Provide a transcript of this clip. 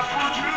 opportunity.